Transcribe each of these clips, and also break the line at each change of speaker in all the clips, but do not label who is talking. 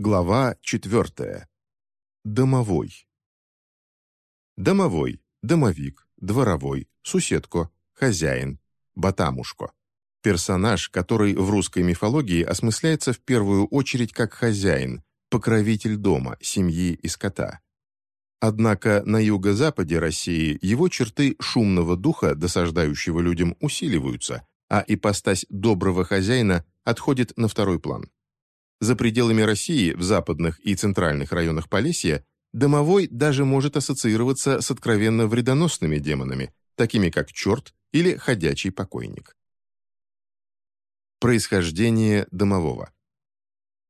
Глава 4. Домовой. Домовой, домовик, дворовой, суседко, хозяин, батамушко. Персонаж, который в русской мифологии осмысляется в первую очередь как хозяин, покровитель дома, семьи и скота. Однако на юго-западе России его черты шумного духа, досаждающего людям, усиливаются, а ипостась доброго хозяина отходит на второй план. За пределами России, в западных и центральных районах Полесья, домовой даже может ассоциироваться с откровенно вредоносными демонами, такими как черт или ходячий покойник. Происхождение домового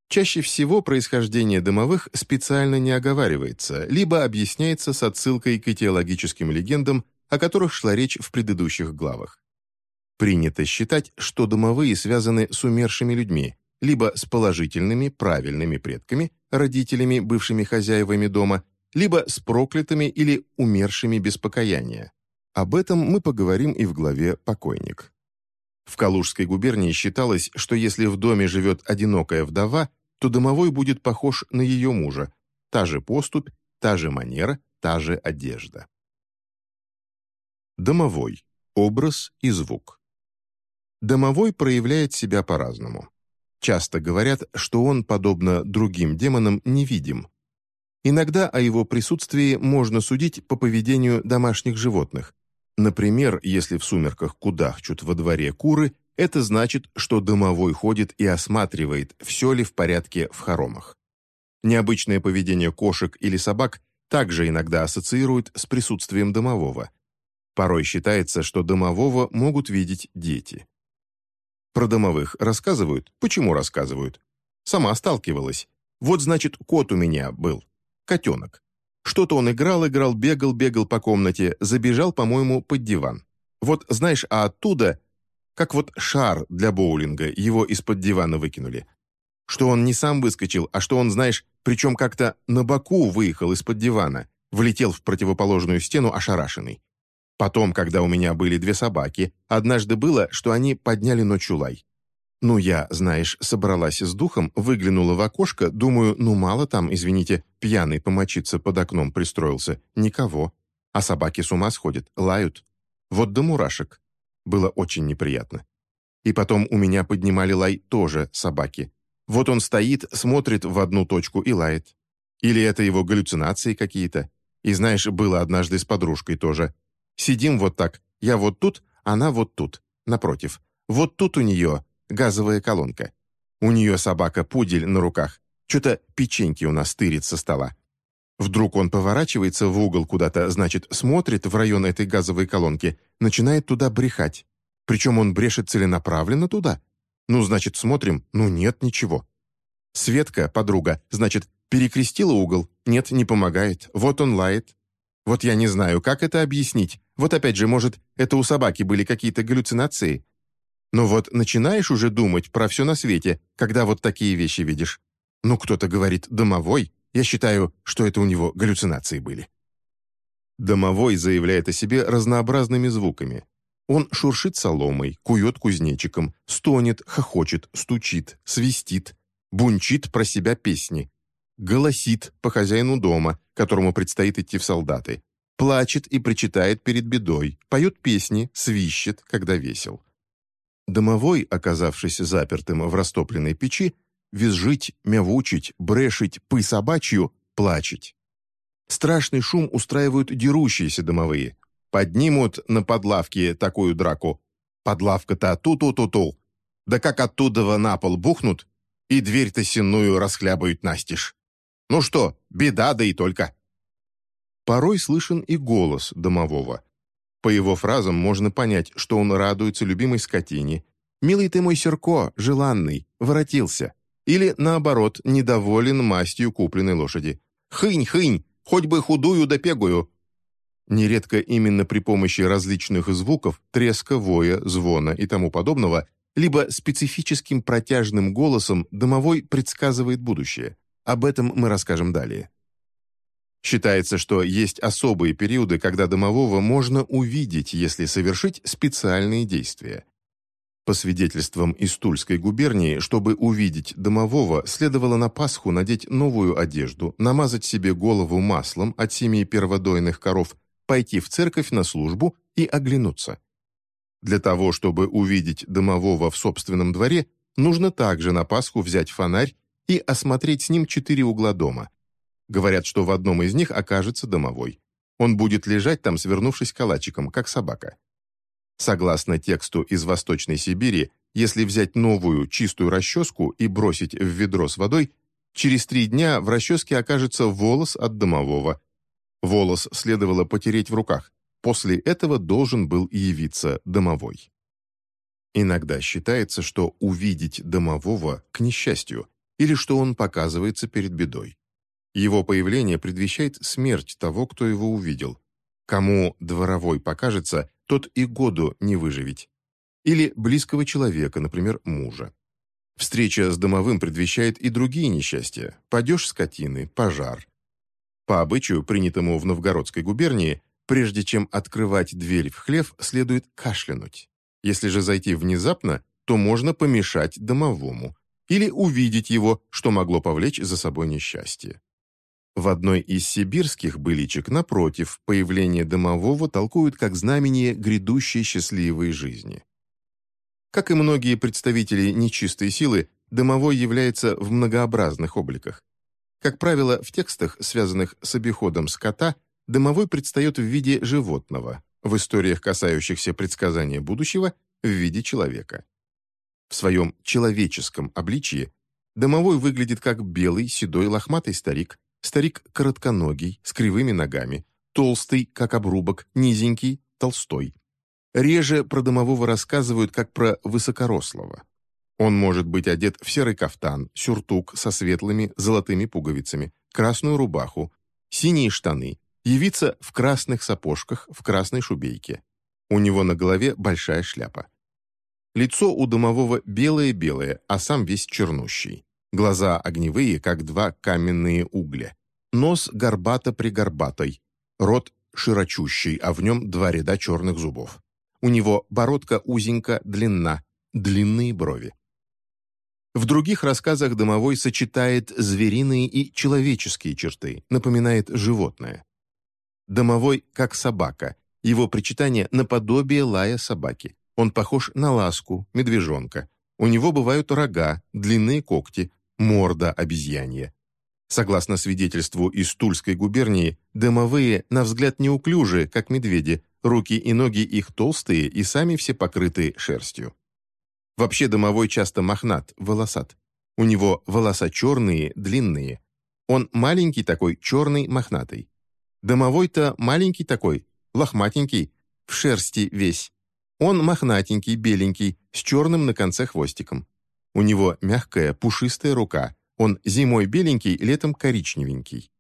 Чаще всего происхождение домовых специально не оговаривается, либо объясняется с отсылкой к этиологическим легендам, о которых шла речь в предыдущих главах. Принято считать, что домовые связаны с умершими людьми, либо с положительными, правильными предками, родителями, бывшими хозяевами дома, либо с проклятыми или умершими без покаяния. Об этом мы поговорим и в главе «Покойник». В Калужской губернии считалось, что если в доме живет одинокая вдова, то домовой будет похож на ее мужа. Та же поступь, та же манера, та же одежда. Домовой. Образ и звук. Домовой проявляет себя по-разному. Часто говорят, что он, подобно другим демонам, невидим. Иногда о его присутствии можно судить по поведению домашних животных. Например, если в сумерках кудахчут во дворе куры, это значит, что домовой ходит и осматривает, все ли в порядке в хоромах. Необычное поведение кошек или собак также иногда ассоциируют с присутствием домового. Порой считается, что домового могут видеть дети. Про домовых рассказывают? Почему рассказывают? Сама сталкивалась. Вот, значит, кот у меня был. Котенок. Что-то он играл, играл, бегал, бегал по комнате, забежал, по-моему, под диван. Вот, знаешь, а оттуда, как вот шар для боулинга, его из-под дивана выкинули. Что он не сам выскочил, а что он, знаешь, причем как-то на боку выехал из-под дивана, влетел в противоположную стену ошарашенный. Потом, когда у меня были две собаки, однажды было, что они подняли ночью лай. Ну, я, знаешь, собралась с духом, выглянула в окошко, думаю, ну мало там, извините, пьяный помочиться под окном пристроился. Никого. А собаки с ума сходят, лают. Вот до мурашек. Было очень неприятно. И потом у меня поднимали лай тоже собаки. Вот он стоит, смотрит в одну точку и лает. Или это его галлюцинации какие-то. И знаешь, было однажды с подружкой тоже. Сидим вот так. Я вот тут, она вот тут, напротив. Вот тут у нее газовая колонка. У нее собака-пудель на руках. Что-то печеньки у нас тырит со стола. Вдруг он поворачивается в угол куда-то, значит, смотрит в район этой газовой колонки, начинает туда брехать. Причем он брешет целенаправленно туда. Ну, значит, смотрим, ну нет ничего. Светка, подруга, значит, перекрестила угол. Нет, не помогает. Вот он лает. Вот я не знаю, как это объяснить. Вот опять же, может, это у собаки были какие-то галлюцинации? Но вот начинаешь уже думать про все на свете, когда вот такие вещи видишь. Ну, кто-то говорит «домовой», я считаю, что это у него галлюцинации были. Домовой заявляет о себе разнообразными звуками. Он шуршит соломой, кует кузнечиком, стонет, хохочет, стучит, свистит, бунчит про себя песни, голосит по хозяину дома, которому предстоит идти в солдаты, плачет и причитает перед бедой, поет песни, свищет, когда весел. Домовой, оказавшись запертым в растопленной печи, визжить, мявучить, брешить, пы собачью, плачить. Страшный шум устраивают дерущиеся домовые. Поднимут на подлавке такую драку. Подлавка-то ту-ту-ту-ту. Да как оттуда на пол бухнут, и дверь-то сенную расхлябают настежь. Ну что, беда, да и только. Порой слышен и голос домового. По его фразам можно понять, что он радуется любимой скотине. «Милый ты мой Серко, желанный, воротился». Или, наоборот, недоволен мастью купленной лошади. «Хынь, хынь, хоть бы худую да пегую». Нередко именно при помощи различных звуков, треска, воя, звона и тому подобного, либо специфическим протяжным голосом домовой предсказывает будущее. Об этом мы расскажем далее. Считается, что есть особые периоды, когда домового можно увидеть, если совершить специальные действия. По свидетельствам из Тульской губернии, чтобы увидеть домового, следовало на Пасху надеть новую одежду, намазать себе голову маслом от семьи перводойных коров, пойти в церковь на службу и оглянуться. Для того, чтобы увидеть домового в собственном дворе, нужно также на Пасху взять фонарь и осмотреть с ним четыре угла дома. Говорят, что в одном из них окажется домовой. Он будет лежать там, свернувшись калачиком, как собака. Согласно тексту из Восточной Сибири, если взять новую чистую расческу и бросить в ведро с водой, через три дня в расческе окажется волос от домового. Волос следовало потереть в руках. После этого должен был явиться домовой. Иногда считается, что увидеть домового к несчастью, или что он показывается перед бедой. Его появление предвещает смерть того, кто его увидел. Кому дворовой покажется, тот и году не выживет. Или близкого человека, например, мужа. Встреча с домовым предвещает и другие несчастья – падеж скотины, пожар. По обычаю, принятому в Новгородской губернии, прежде чем открывать дверь в хлев, следует кашлянуть. Если же зайти внезапно, то можно помешать домовому или увидеть его, что могло повлечь за собой несчастье. В одной из сибирских быличек, напротив, появление домового толкуют как знамение грядущей счастливой жизни. Как и многие представители нечистой силы, домовой является в многообразных обликах. Как правило, в текстах, связанных с обиходом скота, домовой предстает в виде животного, в историях, касающихся предсказания будущего, в виде человека. В своем человеческом обличии домовой выглядит как белый, седой, лохматый старик, Старик коротконогий, с кривыми ногами, толстый, как обрубок, низенький, толстой. Реже про домового рассказывают, как про высокорослого. Он может быть одет в серый кафтан, сюртук со светлыми золотыми пуговицами, красную рубаху, синие штаны, явиться в красных сапожках, в красной шубейке. У него на голове большая шляпа. Лицо у домового белое-белое, а сам весь чернущий. Глаза огневые, как два каменные угля. Нос горбато-пригорбатой. Рот широчущий, а в нем два ряда черных зубов. У него бородка узенько, длинна, длинные брови. В других рассказах домовой сочетает звериные и человеческие черты, напоминает животное. Домовой как собака, его причитание наподобие лая собаки. Он похож на ласку, медвежонка. У него бывают рога, длинные когти, морда обезьянья. Согласно свидетельству из Тульской губернии, дымовые, на взгляд неуклюжие, как медведи, руки и ноги их толстые и сами все покрыты шерстью. Вообще домовой часто мохнат, волосат. У него волоса черные, длинные. Он маленький такой, черный, мохнатый. Домовой-то маленький такой, лохматенький, в шерсти весь. Он мохнатенький, беленький, с черным на конце хвостиком. У него мягкая, пушистая рука. Он зимой беленький, летом коричневенький.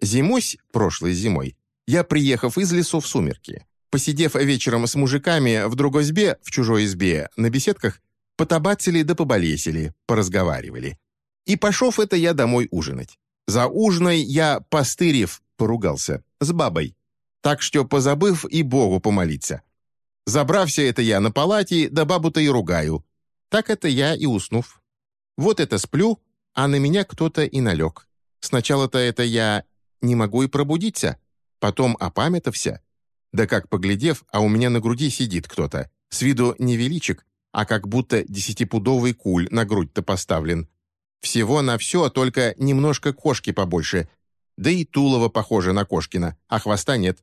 Зимусь, прошлой зимой, я, приехав из лесу в сумерки, посидев вечером с мужиками в другой избе, в чужой избе, на беседках, потабацали да поболесили, поразговаривали. И пошов это я домой ужинать. За ужиной я, постырев, поругался, с бабой. Так что, позабыв и Богу помолиться. Забрався это я на палате, да бабу-то и ругаю. Так это я и уснув. Вот это сплю, а на меня кто-то и налег. Сначала-то это я не могу и пробудиться, потом опамятовся. Да как поглядев, а у меня на груди сидит кто-то. С виду не величик, а как будто десятипудовый куль на грудь-то поставлен. Всего на все, только немножко кошки побольше. Да и тулово похоже на кошкина, а хвоста нет.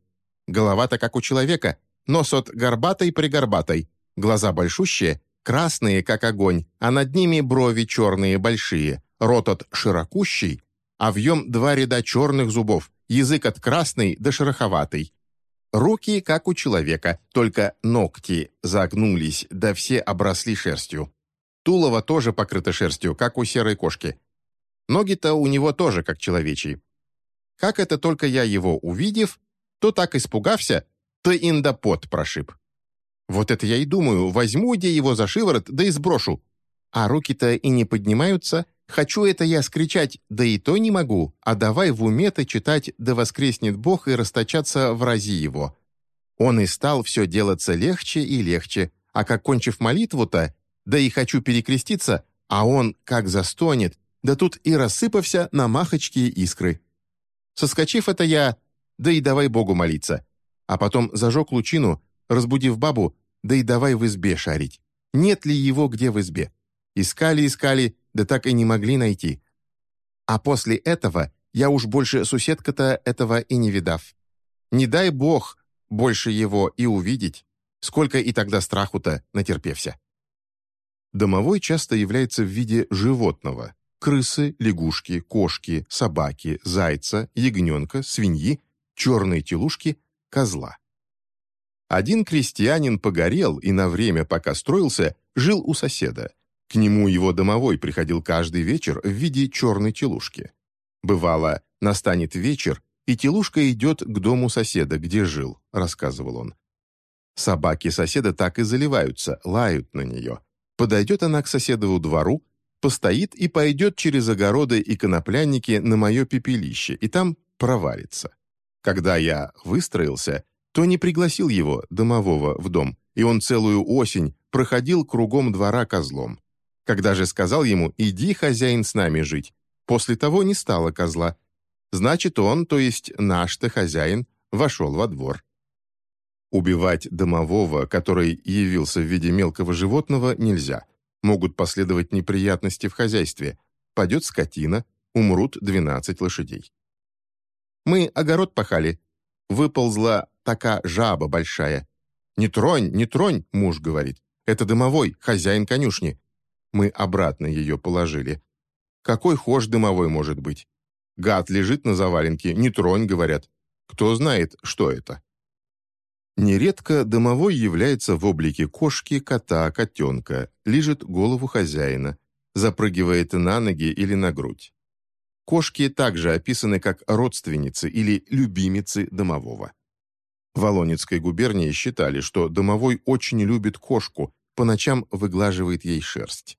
Голова-то как у человека, нос от горбатой-пригорбатой, глаза большущие, красные, как огонь, а над ними брови черные, большие, рот от широкущий, а в нем два ряда черных зубов, язык от красный до шероховатый. Руки, как у человека, только ногти загнулись, да все обросли шерстью. Тулово тоже покрыто шерстью, как у серой кошки. Ноги-то у него тоже как человечьи. Как это только я его увидев, то так испугався, то индопот прошиб. Вот это я и думаю, возьму где его за шиворот, да и сброшу. А руки-то и не поднимаются. Хочу это я скричать, да и то не могу. А давай в уме-то читать «Да воскреснет Бог» и расточаться в рази его. Он и стал все делаться легче и легче, А как кончив молитву-то, да и хочу перекреститься, а он как застонет, да тут и рассыпався на махочки искры. Соскочив это я, да и давай Богу молиться. А потом зажег лучину, разбудив бабу, да и давай в избе шарить. Нет ли его где в избе? Искали, искали, да так и не могли найти. А после этого я уж больше суседка-то этого и не видав. Не дай бог больше его и увидеть, сколько и тогда страху-то натерпевся. Домовой часто является в виде животного – крысы, лягушки, кошки, собаки, зайца, ягненка, свиньи, черной телушки, козла. Один крестьянин погорел и на время, пока строился, жил у соседа. К нему его домовой приходил каждый вечер в виде черной телушки. Бывало, настанет вечер, и телушка идет к дому соседа, где жил, рассказывал он. Собаки соседа так и заливаются, лают на нее. Подойдет она к соседову двору, постоит и пойдет через огороды и коноплянники на мое пепелище, и там провалится. Когда я выстроился, то не пригласил его, домового, в дом, и он целую осень проходил кругом двора козлом. Когда же сказал ему «иди, хозяин, с нами жить», после того не стало козла. Значит, он, то есть наш-то хозяин, вошел во двор. Убивать домового, который явился в виде мелкого животного, нельзя. Могут последовать неприятности в хозяйстве. Падет скотина, умрут 12 лошадей. Мы огород пахали. Выползла такая жаба большая. «Не тронь, не тронь», — муж говорит. «Это дымовой, хозяин конюшни». Мы обратно ее положили. Какой хошь дымовой может быть? Гад лежит на заваленке, не тронь, говорят. Кто знает, что это? Нередко домовой является в облике кошки, кота, котенка, лижет голову хозяина, запрыгивает на ноги или на грудь. Кошки также описаны как родственницы или любимицы домового. Волонецкой губернии считали, что домовой очень любит кошку, по ночам выглаживает ей шерсть.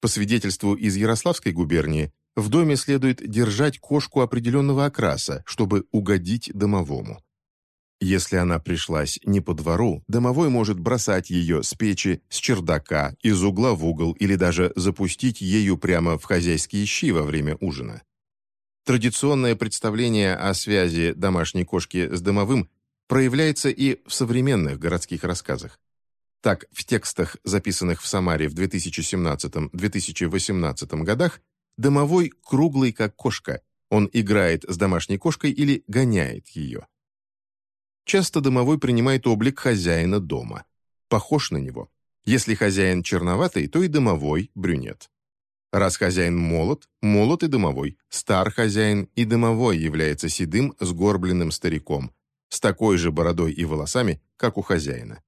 По свидетельству из Ярославской губернии, в доме следует держать кошку определенного окраса, чтобы угодить домовому. Если она пришлась не по двору, домовой может бросать ее с печи, с чердака, из угла в угол или даже запустить ею прямо в хозяйские щи во время ужина. Традиционное представление о связи домашней кошки с домовым проявляется и в современных городских рассказах. Так, в текстах, записанных в Самаре в 2017-2018 годах, домовой круглый как кошка, он играет с домашней кошкой или гоняет ее. Часто домовой принимает облик хозяина дома. Похож на него. Если хозяин черноватый, то и домовой брюнет. Раз хозяин молод, молод и домовой. Стар хозяин и домовой является седым, сгорбленным стариком, с такой же бородой и волосами, как у хозяина.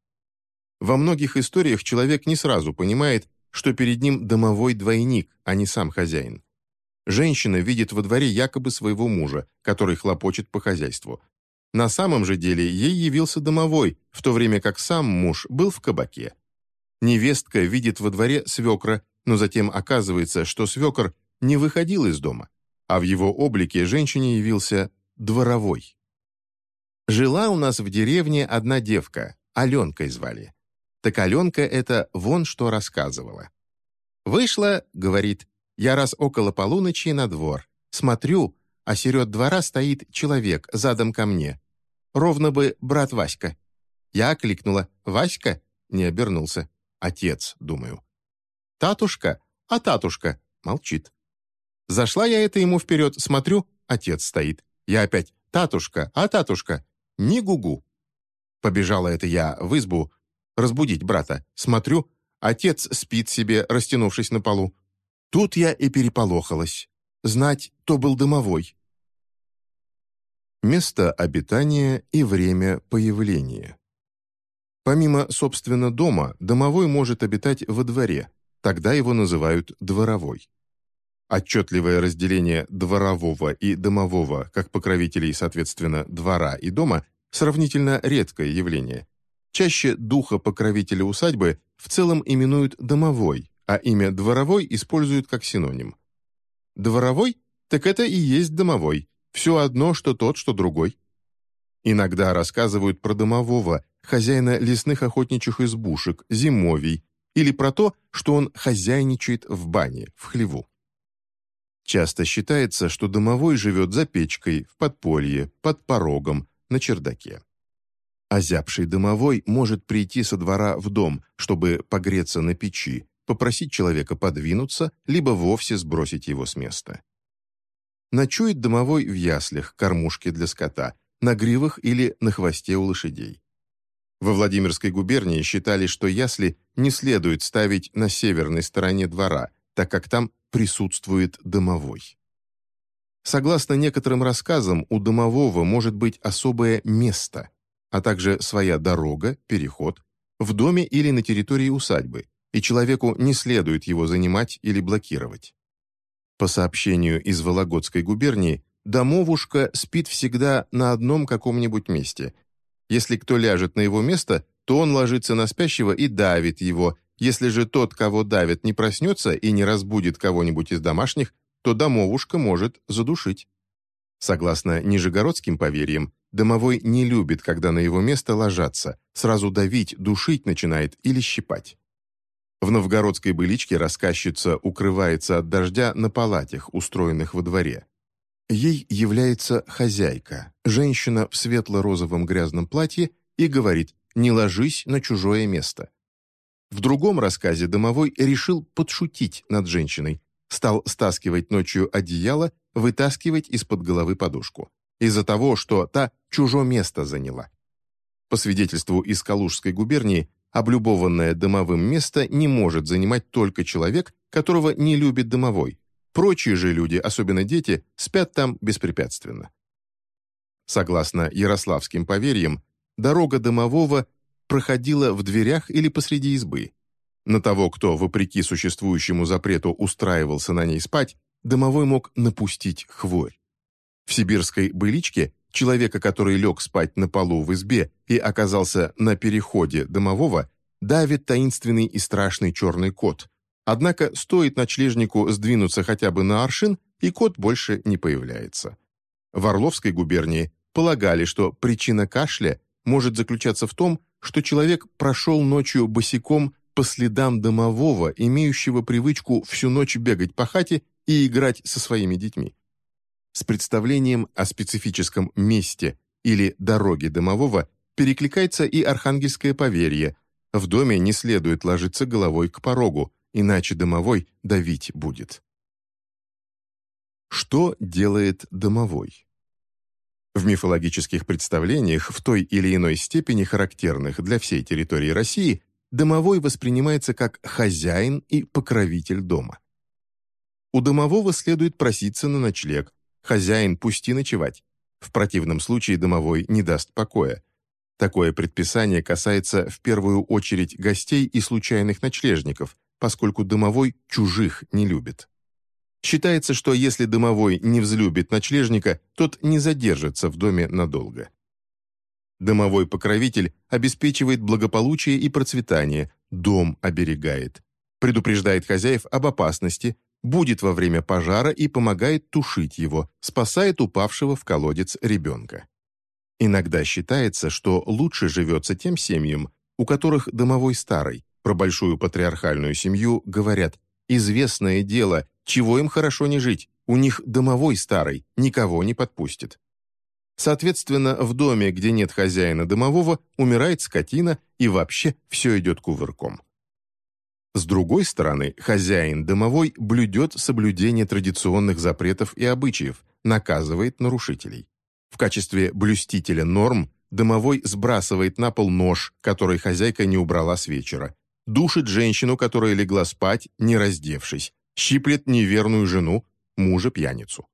Во многих историях человек не сразу понимает, что перед ним домовой двойник, а не сам хозяин. Женщина видит во дворе якобы своего мужа, который хлопочет по хозяйству, на самом же деле ей явился домовой, в то время как сам муж был в кабаке. Невестка видит во дворе свекра, но затем оказывается, что свекр не выходил из дома, а в его облике женщине явился дворовой. Жила у нас в деревне одна девка, Аленкой звали. Так Аленка это вон что рассказывала. «Вышла, — говорит, — я раз около полуночи на двор. Смотрю, а серед двора стоит человек задом ко мне. Ровно бы брат Васька. Я окликнула «Васька?» Не обернулся. «Отец», думаю. «Татушка? А татушка?» Молчит. Зашла я это ему вперед, смотрю, отец стоит. Я опять «Татушка? А татушка?» «Не гугу». Побежала это я в избу разбудить брата. Смотрю, отец спит себе, растянувшись на полу. Тут я и переполохалась. Знать, то был дымовой место обитания и время появления. Помимо, собственно, дома, домовой может обитать во дворе, тогда его называют дворовой. Отчетливое разделение дворового и домового как покровителей, соответственно, двора и дома, сравнительно редкое явление. Чаще духа покровителя усадьбы в целом именуют домовой, а имя дворовой используют как синоним. Дворовой? Так это и есть домовой – все одно, что тот, что другой. Иногда рассказывают про домового, хозяина лесных охотничьих избушек, зимовий, или про то, что он хозяйничает в бане, в хлеву. Часто считается, что домовой живет за печкой, в подполье, под порогом, на чердаке. Озябший домовой может прийти со двора в дом, чтобы погреться на печи, попросить человека подвинуться, либо вовсе сбросить его с места. Ночует домовой в яслях, кормушке для скота, на гривах или на хвосте у лошадей. Во Владимирской губернии считали, что ясли не следует ставить на северной стороне двора, так как там присутствует домовой. Согласно некоторым рассказам, у домового может быть особое место, а также своя дорога, переход, в доме или на территории усадьбы, и человеку не следует его занимать или блокировать. По сообщению из Вологодской губернии, домовушка спит всегда на одном каком-нибудь месте – если кто ляжет на его место, то он ложится на спящего и давит его. Если же тот, кого давит, не проснется и не разбудит кого-нибудь из домашних, то домовушка может задушить. Согласно нижегородским поверьям, домовой не любит, когда на его место ложатся, сразу давить, душить начинает или щипать. В новгородской быличке рассказчица укрывается от дождя на палатях, устроенных во дворе. Ей является хозяйка, женщина в светло-розовом грязном платье, и говорит «не ложись на чужое место». В другом рассказе домовой решил подшутить над женщиной, стал стаскивать ночью одеяло, вытаскивать из-под головы подушку. Из-за того, что та чужое место заняла. По свидетельству из Калужской губернии, облюбованное домовым место не может занимать только человек, которого не любит домовой, Прочие же люди, особенно дети, спят там беспрепятственно. Согласно ярославским поверьям, дорога домового проходила в дверях или посреди избы. На того, кто, вопреки существующему запрету, устраивался на ней спать, домовой мог напустить хворь. В сибирской быличке человека, который лег спать на полу в избе и оказался на переходе домового, давит таинственный и страшный черный кот, Однако стоит ночлежнику сдвинуться хотя бы на аршин, и кот больше не появляется. В Орловской губернии полагали, что причина кашля может заключаться в том, что человек прошел ночью босиком по следам домового, имеющего привычку всю ночь бегать по хате и играть со своими детьми. С представлением о специфическом месте или дороге домового перекликается и архангельское поверье. В доме не следует ложиться головой к порогу, иначе домовой давить будет. Что делает домовой? В мифологических представлениях, в той или иной степени характерных для всей территории России, домовой воспринимается как хозяин и покровитель дома. У домового следует проситься на ночлег, хозяин пусти ночевать. В противном случае домовой не даст покоя. Такое предписание касается в первую очередь гостей и случайных ночлежников, поскольку домовой чужих не любит. Считается, что если домовой не взлюбит ночлежника, тот не задержится в доме надолго. Домовой покровитель обеспечивает благополучие и процветание, дом оберегает, предупреждает хозяев об опасности, будет во время пожара и помогает тушить его, спасает упавшего в колодец ребенка. Иногда считается, что лучше живется тем семьям, у которых домовой старый, про большую патриархальную семью говорят «известное дело, чего им хорошо не жить, у них домовой старый, никого не подпустит». Соответственно, в доме, где нет хозяина домового, умирает скотина и вообще все идет кувырком. С другой стороны, хозяин домовой блюдет соблюдение традиционных запретов и обычаев, наказывает нарушителей. В качестве блюстителя норм домовой сбрасывает на пол нож, который хозяйка не убрала с вечера, душит женщину, которая легла спать, не раздевшись, щиплет неверную жену, мужа-пьяницу.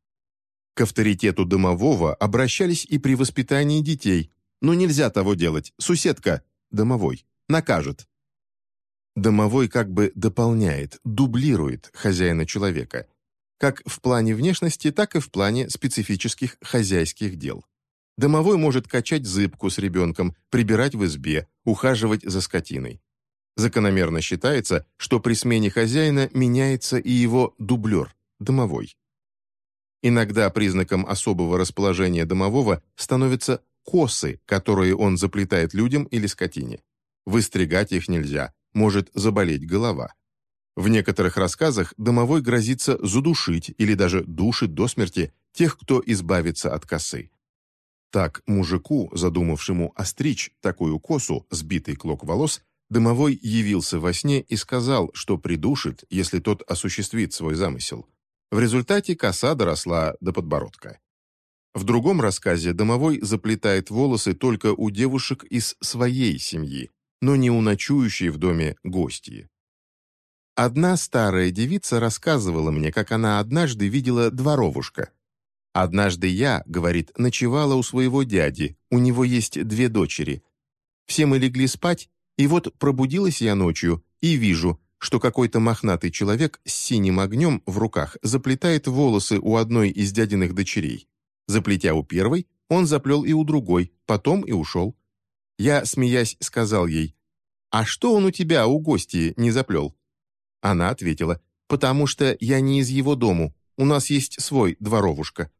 К авторитету домового обращались и при воспитании детей. Но нельзя того делать, суседка, домовой, накажет. Домовой как бы дополняет, дублирует хозяина человека, как в плане внешности, так и в плане специфических хозяйских дел. Домовой может качать зыбку с ребенком, прибирать в избе, ухаживать за скотиной. Закономерно считается, что при смене хозяина меняется и его дублер, домовой. Иногда признаком особого расположения домового становится косы, которые он заплетает людям или скотине. Выстригать их нельзя, может заболеть голова. В некоторых рассказах домовой грозится задушить или даже душит до смерти тех, кто избавится от косы. Так мужику, задумавшему остричь такую косу, сбитый клок волос, домовой явился во сне и сказал, что придушит, если тот осуществит свой замысел. В результате коса доросла до подбородка. В другом рассказе домовой заплетает волосы только у девушек из своей семьи, но не у ночующей в доме гостьи. Одна старая девица рассказывала мне, как она однажды видела дворовушка. «Однажды я, — говорит, — ночевала у своего дяди, у него есть две дочери. Все мы легли спать, и вот пробудилась я ночью и вижу, что какой-то мохнатый человек с синим огнем в руках заплетает волосы у одной из дядиных дочерей. Заплетя у первой, он заплел и у другой, потом и ушел. Я, смеясь, сказал ей, «А что он у тебя, у гости, не заплел?» Она ответила, «Потому что я не из его дому, у нас есть свой дворовушка».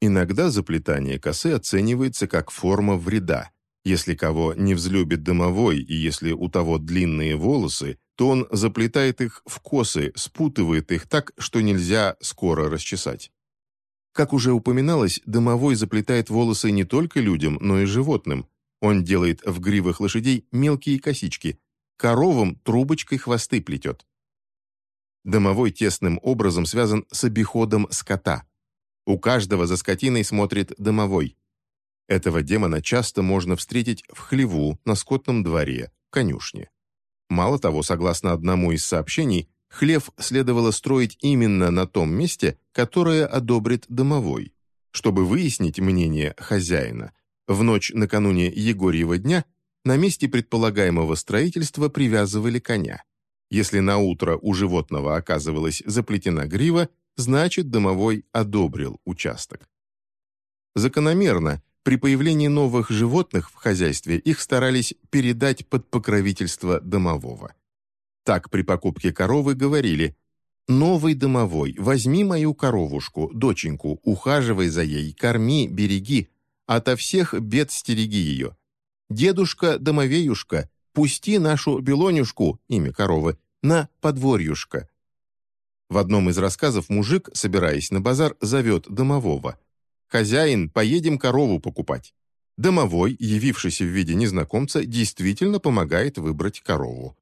Иногда заплетание косы оценивается как форма вреда. Если кого не взлюбит домовой и если у того длинные волосы, то он заплетает их в косы, спутывает их так, что нельзя скоро расчесать. Как уже упоминалось, домовой заплетает волосы не только людям, но и животным. Он делает в гривах лошадей мелкие косички, коровам трубочкой хвосты плетет. Домовой тесным образом связан с обиходом скота. У каждого за скотиной смотрит домовой. Этого демона часто можно встретить в хлеву, на скотном дворе, конюшне. Мало того, согласно одному из сообщений, хлев следовало строить именно на том месте, которое одобрит домовой. Чтобы выяснить мнение хозяина, в ночь накануне Егорьева дня на месте предполагаемого строительства привязывали коня. Если на утро у животного оказывалась заплетена грива, значит домовой одобрил участок. Закономерно, при появлении новых животных в хозяйстве их старались передать под покровительство домового. Так при покупке коровы говорили «Новый домовой, возьми мою коровушку, доченьку, ухаживай за ей, корми, береги, ото всех бед стереги ее. Дедушка-домовеюшка, пусти нашу белонюшку, имя коровы, на подворьюшка». В одном из рассказов мужик, собираясь на базар, зовет домового. «Хозяин, поедем корову покупать». Домовой, явившийся в виде незнакомца, действительно помогает выбрать корову.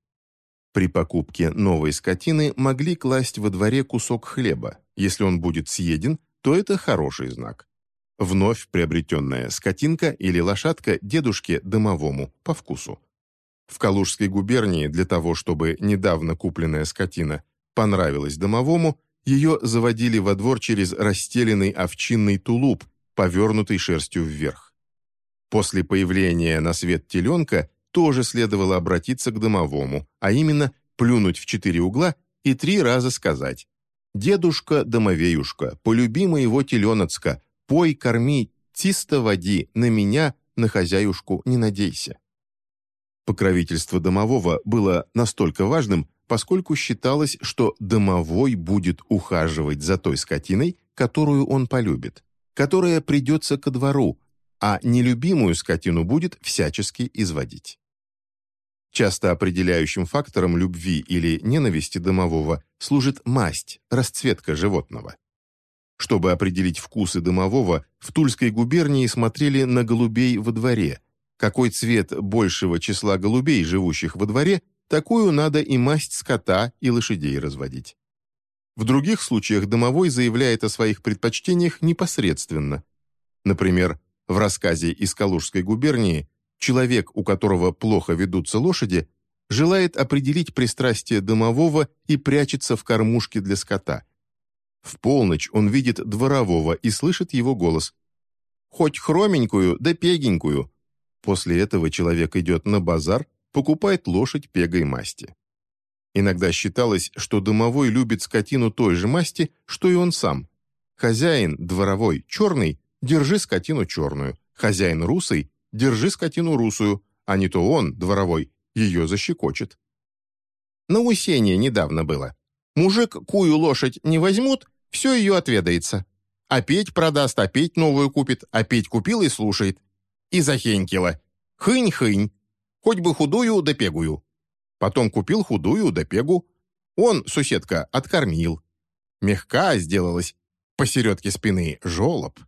При покупке новой скотины могли класть во дворе кусок хлеба. Если он будет съеден, то это хороший знак. Вновь приобретенная скотинка или лошадка дедушке домовому по вкусу. В Калужской губернии для того, чтобы недавно купленная скотина понравилась домовому, ее заводили во двор через расстеленный овчинный тулуп, повернутый шерстью вверх. После появления на свет теленка тоже следовало обратиться к домовому, а именно плюнуть в четыре угла и три раза сказать «Дедушка-домовеюшка, полюби моего теленочка, Пой, корми, чисто води, на меня, на хозяюшку не надейся». Покровительство домового было настолько важным, поскольку считалось, что домовой будет ухаживать за той скотиной, которую он полюбит, которая придется ко двору, а нелюбимую скотину будет всячески изводить. Часто определяющим фактором любви или ненависти домового служит масть, расцветка животного. Чтобы определить вкусы домового, в Тульской губернии смотрели на голубей во дворе. Какой цвет большего числа голубей, живущих во дворе, такую надо и масть скота и лошадей разводить. В других случаях домовой заявляет о своих предпочтениях непосредственно. Например, в рассказе из Калужской губернии человек, у которого плохо ведутся лошади, желает определить пристрастие домового и прячется в кормушке для скота – в полночь он видит дворового и слышит его голос. «Хоть хроменькую, да пегенькую». После этого человек идет на базар, покупает лошадь пегой масти. Иногда считалось, что домовой любит скотину той же масти, что и он сам. Хозяин, дворовой, черный, держи скотину черную. Хозяин русый, держи скотину русую, а не то он, дворовой, ее защекочет. На Усенье недавно было. Мужик кую лошадь не возьмут, все ее отведается. Опять продаст, опять новую купит, опять купил и слушает.
И захенькила. Хынь-хынь. Хоть бы худую да пегую. Потом купил худую да пегу. Он, суседка, откормил. Мягка сделалась. Посередке спины жолоб.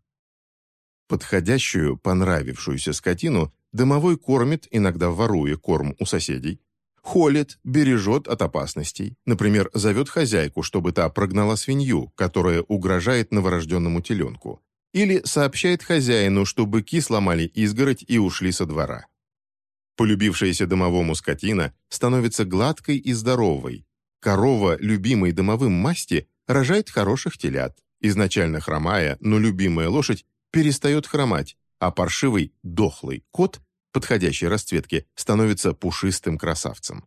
Подходящую, понравившуюся скотину домовой кормит, иногда воруя корм у соседей, холит, бережет от опасностей. Например, зовет хозяйку, чтобы та прогнала свинью, которая угрожает новорожденному теленку. Или сообщает хозяину, чтобы быки сломали изгородь и ушли со двора. Полюбившаяся домовому скотина становится гладкой и здоровой. Корова, любимой домовым масти, рожает хороших телят. Изначально хромая, но любимая лошадь перестает хромать, а паршивый, дохлый кот подходящей расцветки становится пушистым красавцем.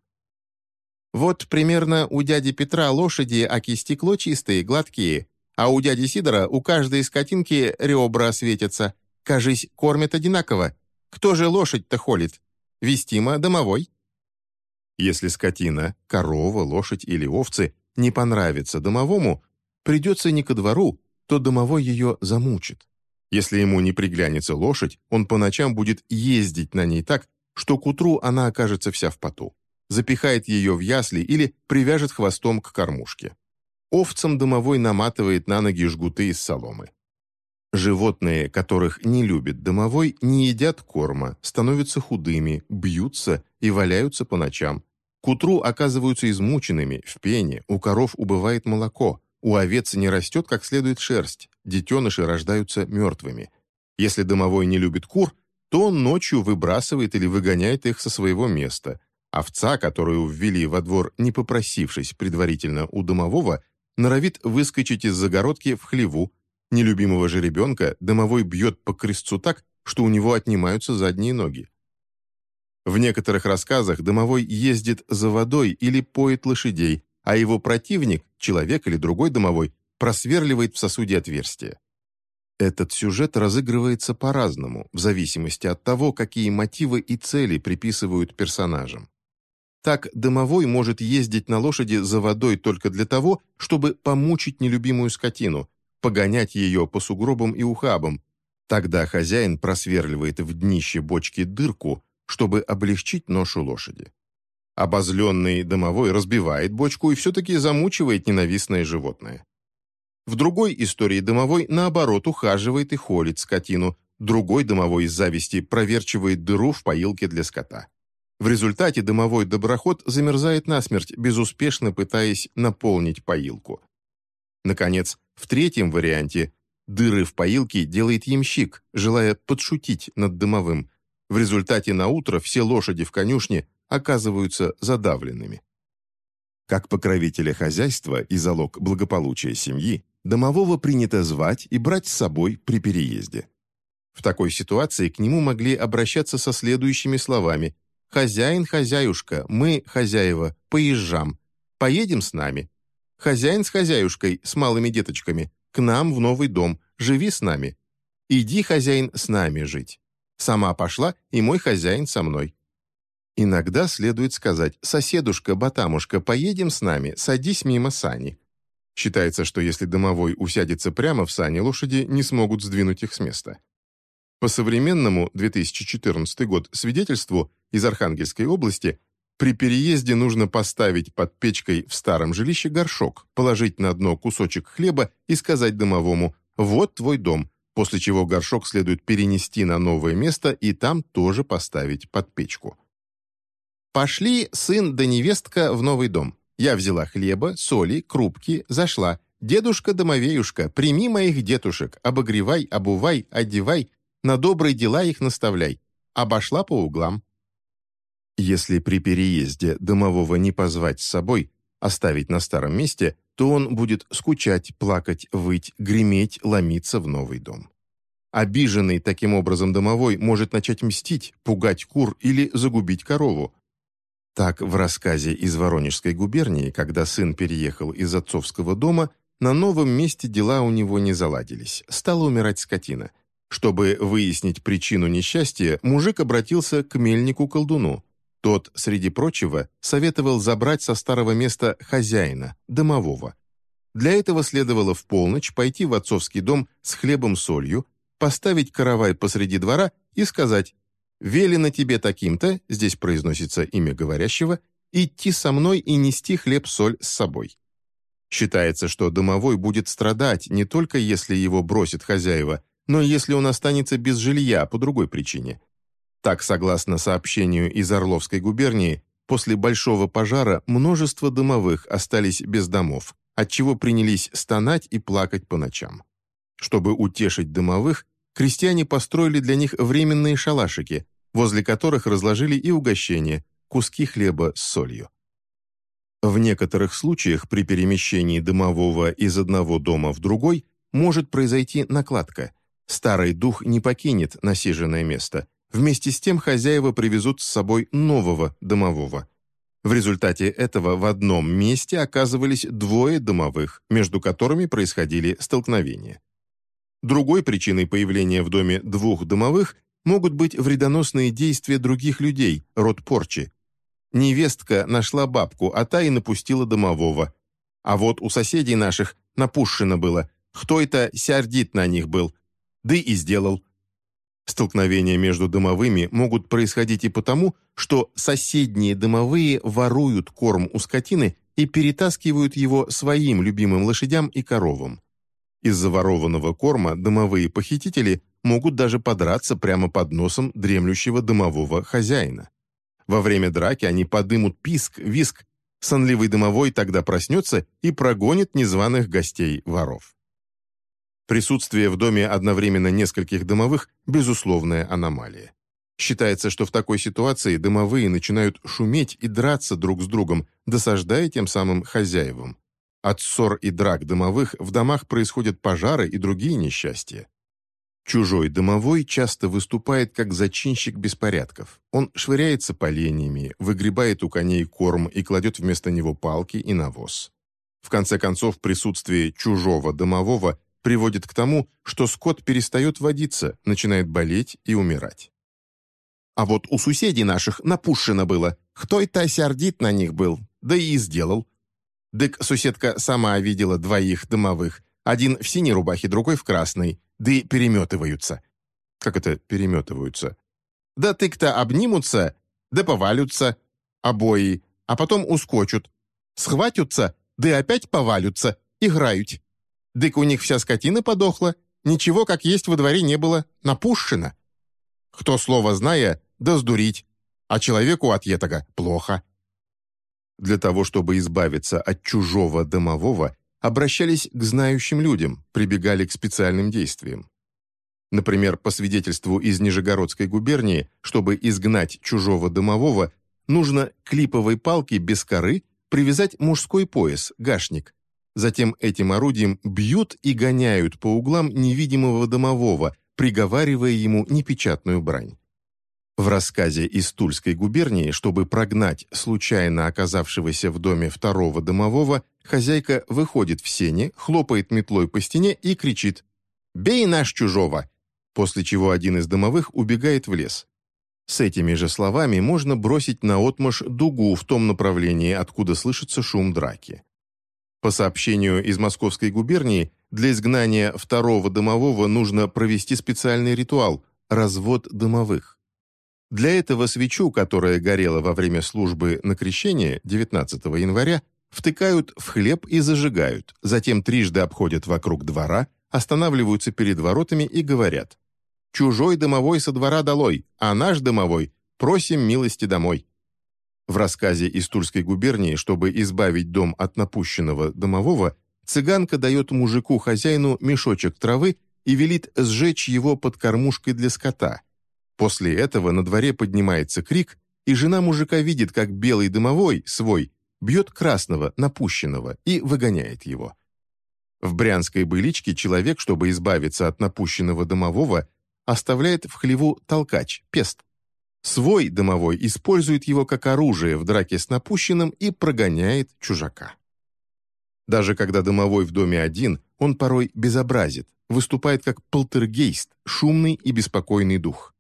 Вот примерно у дяди Петра лошади оки стекло чистые, гладкие, а у дяди Сидора у каждой скотинки ребра светятся. Кажись, кормят одинаково. Кто же лошадь-то холит? Вестимо домовой.
Если скотина, корова, лошадь или овцы не понравится домовому, придется не ко двору, то домовой ее замучит. Если ему не приглянется лошадь, он по ночам будет ездить на ней так, что к утру она окажется вся в поту. Запихает ее в ясли или привяжет хвостом к кормушке. Овцам домовой наматывает на ноги жгуты из соломы. Животные, которых не любит домовой, не едят корма, становятся худыми, бьются и валяются по ночам. К утру оказываются измученными, в пене, у коров убывает молоко, у овец не растет как следует шерсть, детеныши рождаются мертвыми. Если домовой не любит кур, то он ночью выбрасывает или выгоняет их со своего места. Овца, которую ввели во двор, не попросившись предварительно у домового, норовит выскочить из загородки в хлеву. Нелюбимого же ребенка домовой бьет по крестцу так, что у него отнимаются задние ноги. В некоторых рассказах домовой ездит за водой или поет лошадей, а его противник, человек или другой домовой, просверливает в сосуде отверстие. Этот сюжет разыгрывается по-разному, в зависимости от того, какие мотивы и цели приписывают персонажам. Так, домовой может ездить на лошади за водой только для того, чтобы помучить нелюбимую скотину, погонять ее по сугробам и ухабам. Тогда хозяин просверливает в днище бочки дырку, чтобы облегчить ношу лошади. Обозленный домовой разбивает бочку и все-таки замучивает ненавистное животное. В другой истории домовой, наоборот, ухаживает и холит скотину, другой домовой из зависти проверчивает дыру в поилке для скота. В результате домовой доброход замерзает насмерть, безуспешно пытаясь наполнить поилку. Наконец, в третьем варианте дыры в поилке делает ямщик, желая подшутить над домовым. В результате на утро все лошади в конюшне оказываются задавленными. Как покровителя хозяйства и залог благополучия семьи, домового принято звать и брать с собой при переезде. В такой ситуации к нему могли обращаться со следующими словами «Хозяин, хозяюшка, мы, хозяева, поезжам. Поедем с нами. Хозяин с хозяюшкой, с малыми деточками, к нам в новый дом, живи с нами. Иди, хозяин, с нами жить. Сама пошла, и мой хозяин со мной. Иногда следует сказать «Соседушка, батамушка, поедем с нами, садись мимо сани». Считается, что если домовой усядется прямо в сани, лошади не смогут сдвинуть их с места. По современному 2014 год свидетельству из Архангельской области при переезде нужно поставить под печкой в старом жилище горшок, положить на дно кусочек хлеба и сказать домовому «Вот твой дом», после чего горшок следует перенести на новое место и там тоже поставить под печку. Пошли сын да невестка в новый дом. Я взяла хлеба, соли, крупки, зашла. «Дедушка-домовеюшка, прими моих детушек, обогревай, обувай, одевай, на добрые дела их наставляй». Обошла по углам. Если при переезде домового не позвать с собой, оставить на старом месте, то он будет скучать, плакать, выть, греметь, ломиться в новый дом. Обиженный таким образом домовой может начать мстить, пугать кур или загубить корову, так, в рассказе из Воронежской губернии, когда сын переехал из отцовского дома, на новом месте дела у него не заладились, стала умирать скотина. Чтобы выяснить причину несчастья, мужик обратился к мельнику-колдуну. Тот, среди прочего, советовал забрать со старого места хозяина, домового. Для этого следовало в полночь пойти в отцовский дом с хлебом-солью, поставить каравай посреди двора и сказать «Велено тебе таким-то», здесь произносится имя говорящего, «идти со мной и нести хлеб-соль с собой». Считается, что домовой будет страдать не только если его бросит хозяева, но и если он останется без жилья по другой причине. Так, согласно сообщению из Орловской губернии, после большого пожара множество домовых остались без домов, отчего принялись стонать и плакать по ночам. Чтобы утешить домовых, крестьяне построили для них временные шалашики, возле которых разложили и угощения, куски хлеба с солью. В некоторых случаях при перемещении домового из одного дома в другой может произойти накладка. Старый дух не покинет насиженное место. Вместе с тем хозяева привезут с собой нового домового. В результате этого в одном месте оказывались двое домовых, между которыми происходили столкновения. Другой причиной появления в доме двух домовых могут быть вредоносные действия других людей, род порчи. Невестка нашла бабку, а та и напустила домового. А вот у соседей наших напущено было. Кто это сердит на них был? Да и сделал. Столкновения между домовыми могут происходить и потому, что соседние домовые воруют корм у скотины и перетаскивают его своим любимым лошадям и коровам. Из-за ворованного корма домовые похитители могут даже подраться прямо под носом дремлющего домового хозяина. Во время драки они подымут писк, виск, сонливый домовой тогда проснется и прогонит незваных гостей воров. Присутствие в доме одновременно нескольких домовых – безусловная аномалия. Считается, что в такой ситуации домовые начинают шуметь и драться друг с другом, досаждая тем самым хозяевам. От ссор и драк домовых в домах происходят пожары и другие несчастья. Чужой домовой часто выступает как зачинщик беспорядков. Он швыряется поленьями, выгребает у коней корм и кладет вместо него палки и навоз. В конце концов, присутствие чужого домового приводит к тому, что скот перестает водиться, начинает болеть и умирать. А вот у соседей наших напущено было. Кто это сердит на них был, да и сделал. Дык соседка сама видела двоих домовых. Один в синей рубахе, другой в красной. Да и переметываются. Как это переметываются? Да тык-то обнимутся, да повалются. Обои. А потом ускочут. Схватятся, да и опять повалются. Играют. Дык у них вся скотина подохла. Ничего, как есть во дворе, не было. Напущено. Кто слово зная, да сдурить. А человеку от етага плохо. Для того, чтобы избавиться от чужого домового, обращались к знающим людям, прибегали к специальным действиям. Например, по свидетельству из Нижегородской губернии, чтобы изгнать чужого домового, нужно к липовой палке без коры привязать мужской пояс, гашник. Затем этим орудием бьют и гоняют по углам невидимого домового, приговаривая ему непечатную брань. В рассказе из Тульской губернии, чтобы прогнать случайно оказавшегося в доме второго домового, хозяйка выходит в сене, хлопает метлой по стене и кричит «Бей наш чужого!», после чего один из домовых убегает в лес. С этими же словами можно бросить на отмашь дугу в том направлении, откуда слышится шум драки. По сообщению из Московской губернии, для изгнания второго домового нужно провести специальный ритуал – развод домовых. Для этого свечу, которая горела во время службы на крещение 19 января, втыкают в хлеб и зажигают, затем трижды обходят вокруг двора, останавливаются перед воротами и говорят «Чужой домовой со двора долой, а наш домовой просим милости домой». В рассказе из Тульской губернии, чтобы избавить дом от напущенного домового, цыганка дает мужику-хозяину мешочек травы и велит сжечь его под кормушкой для скота – После этого на дворе поднимается крик, и жена мужика видит, как белый дымовой, свой, бьет красного, напущенного, и выгоняет его. В брянской быличке человек, чтобы избавиться от напущенного домового, оставляет в хлеву толкач, пест. Свой домовой использует его как оружие в драке с напущенным и прогоняет чужака. Даже когда домовой в доме один, он порой безобразит, выступает как полтергейст, шумный и беспокойный дух.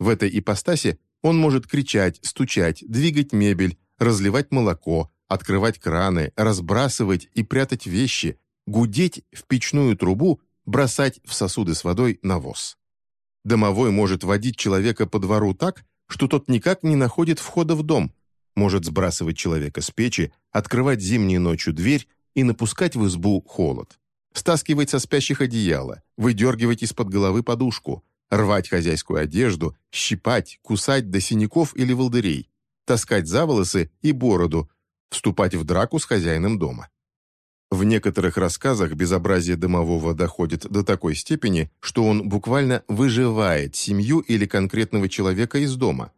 В этой ипостаси он может кричать, стучать, двигать мебель, разливать молоко, открывать краны, разбрасывать и прятать вещи, гудеть в печную трубу, бросать в сосуды с водой навоз. Домовой может водить человека по двору так, что тот никак не находит входа в дом, может сбрасывать человека с печи, открывать зимней ночью дверь и напускать в избу холод, стаскивать со спящих одеяло, выдергивать из-под головы подушку, рвать хозяйскую одежду, щипать, кусать до синяков или волдырей, таскать за волосы и бороду, вступать в драку с хозяином дома. В некоторых рассказах безобразие домового доходит до такой степени, что он буквально выживает семью или конкретного человека из дома.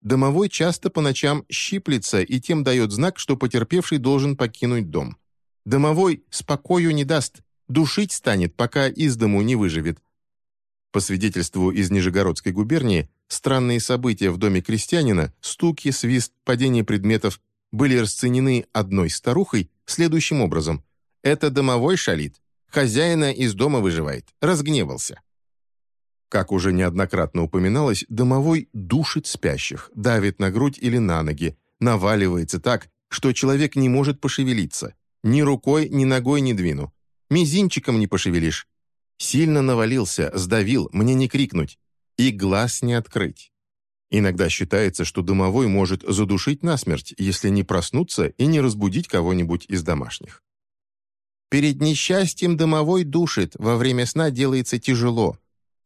Домовой часто по ночам щиплется и тем дает знак, что потерпевший должен покинуть дом. Домовой спокою не даст, душить станет, пока из дому не выживет. По свидетельству из Нижегородской губернии, странные события в доме крестьянина, стуки, свист, падение предметов были расценены одной старухой следующим образом. Это домовой шалит. Хозяина из дома выживает. Разгневался. Как уже неоднократно упоминалось, домовой душит спящих, давит на грудь или на ноги, наваливается так, что человек не может пошевелиться. Ни рукой, ни ногой не двину. Мизинчиком не пошевелишь. Сильно навалился, сдавил, мне не крикнуть. И глаз не открыть. Иногда считается, что домовой может задушить насмерть, если не проснуться и не разбудить кого-нибудь из домашних. Перед несчастьем домовой душит, во время сна делается тяжело.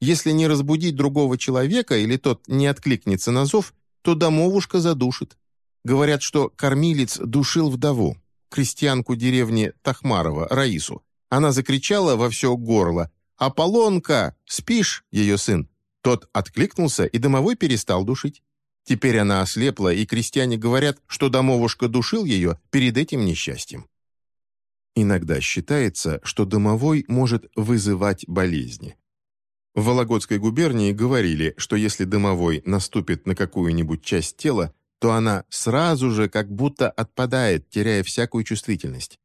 Если не разбудить другого человека или тот не откликнется на зов, то домовушка задушит. Говорят, что кормилец душил вдову, крестьянку деревни Тахмарова, Раису. Она закричала во все горло «Аполлонка! Спишь?» ее сын. Тот откликнулся, и домовой перестал душить. Теперь она ослепла, и крестьяне говорят, что домовушка душил ее перед этим несчастьем. Иногда считается, что домовой может вызывать болезни. В Вологодской губернии говорили, что если домовой наступит на какую-нибудь часть тела, то она сразу же как будто отпадает, теряя всякую чувствительность.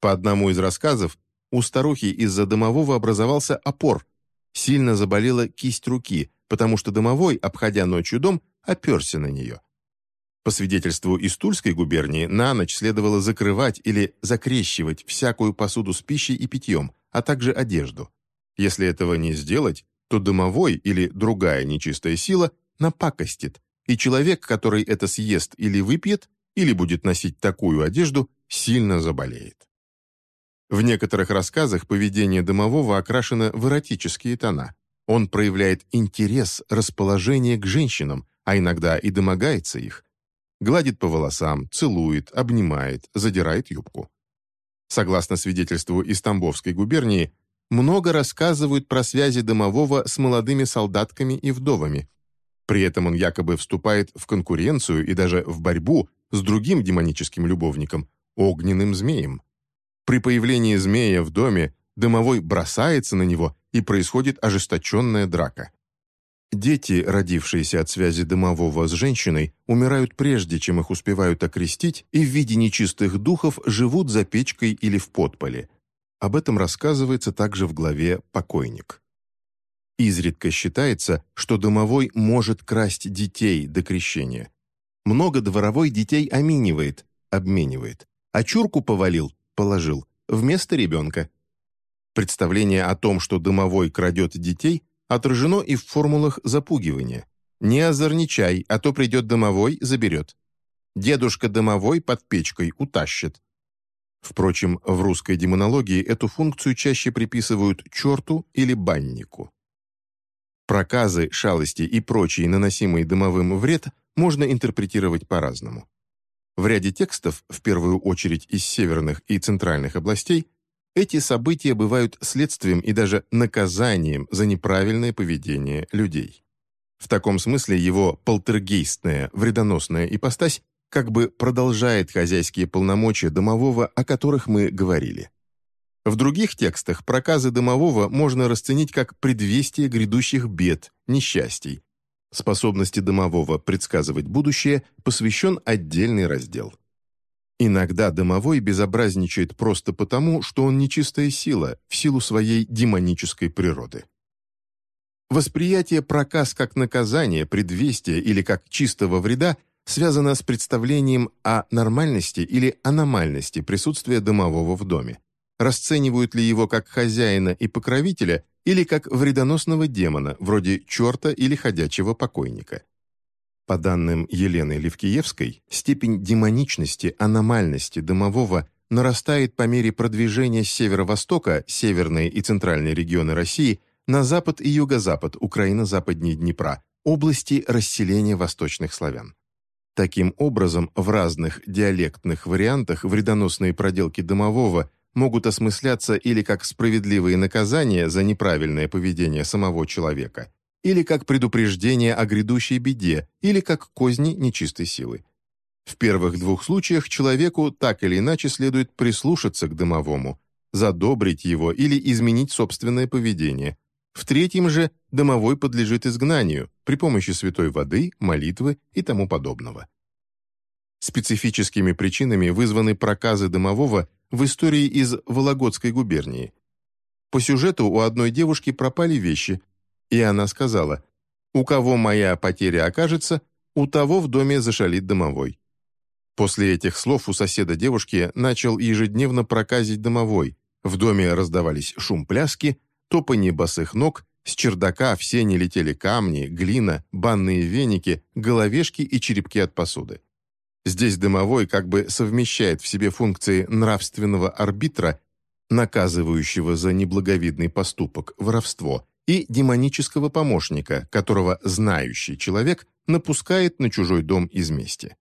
По одному из рассказов, у старухи из-за домового образовался опор. Сильно заболела кисть руки, потому что домовой, обходя ночью дом, оперся на нее. По свидетельству из Тульской губернии, на ночь следовало закрывать или закрещивать всякую посуду с пищей и питьем, а также одежду. Если этого не сделать, то домовой или другая нечистая сила напакостит, и человек, который это съест или выпьет, или будет носить такую одежду, сильно заболеет. В некоторых рассказах поведение домового окрашено в эротические тона. Он проявляет интерес, расположение к женщинам, а иногда и домогается их, Гладит по волосам, целует, обнимает, задирает юбку. Согласно свидетельству из Тамбовской губернии, много рассказывают про связи домового с молодыми солдатками и вдовами. При этом он якобы вступает в конкуренцию и даже в борьбу с другим демоническим любовником, огненным змеем. При появлении змея в доме домовой бросается на него, и происходит ожесточенная драка. Дети, родившиеся от связи домового с женщиной, умирают прежде, чем их успевают окрестить, и в виде нечистых духов живут за печкой или в подполе. Об этом рассказывается также в главе «Покойник». Изредка считается, что домовой может красть детей до крещения. Много дворовой детей аминивает, обменивает. А чурку повалил, положил, вместо ребенка. Представление о том, что домовой крадет детей – отражено и в формулах запугивания. «Не озорничай, а то придет домовой, заберет». «Дедушка домовой под печкой утащит». Впрочем, в русской демонологии эту функцию чаще приписывают черту или баннику. Проказы, шалости и прочие наносимые дымовым вред можно интерпретировать по-разному. В ряде текстов, в первую очередь из северных и центральных областей, эти события бывают следствием и даже наказанием за неправильное поведение людей. В таком смысле его полтергейстная, вредоносная ипостась как бы продолжает хозяйские полномочия домового, о которых мы говорили. В других текстах проказы домового можно расценить как предвестие грядущих бед, несчастий. Способности домового предсказывать будущее посвящен отдельный раздел. Иногда домовой безобразничает просто потому, что он нечистая сила в силу своей демонической природы. Восприятие проказ как наказание, предвестия или как чистого вреда связано с представлением о нормальности или аномальности присутствия домового в доме. Расценивают ли его как хозяина и покровителя или как вредоносного демона, вроде черта или ходячего покойника. По данным Елены Левкиевской, степень демоничности, аномальности домового нарастает по мере продвижения с северо-востока, северные и центральные регионы России, на запад и юго-запад, Украина западнее Днепра, области расселения восточных славян. Таким образом, в разных диалектных вариантах вредоносные проделки домового могут осмысляться или как справедливые наказания за неправильное поведение самого человека, или как предупреждение о грядущей беде, или как козни нечистой силы. В первых двух случаях человеку так или иначе следует прислушаться к домовому, задобрить его или изменить собственное поведение. В третьем же домовой подлежит изгнанию при помощи святой воды, молитвы и тому подобного. Специфическими причинами вызваны проказы домового в истории из Вологодской губернии. По сюжету у одной девушки пропали вещи, и она сказала, «У кого моя потеря окажется, у того в доме зашалит домовой». После этих слов у соседа девушки начал ежедневно проказить домовой. В доме раздавались шум пляски, топанье босых ног, с чердака в сене летели камни, глина, банные веники, головешки и черепки от посуды. Здесь дымовой как бы совмещает в себе функции нравственного арбитра, наказывающего за неблаговидный поступок, воровство, и демонического помощника, которого знающий человек напускает на чужой дом из мести.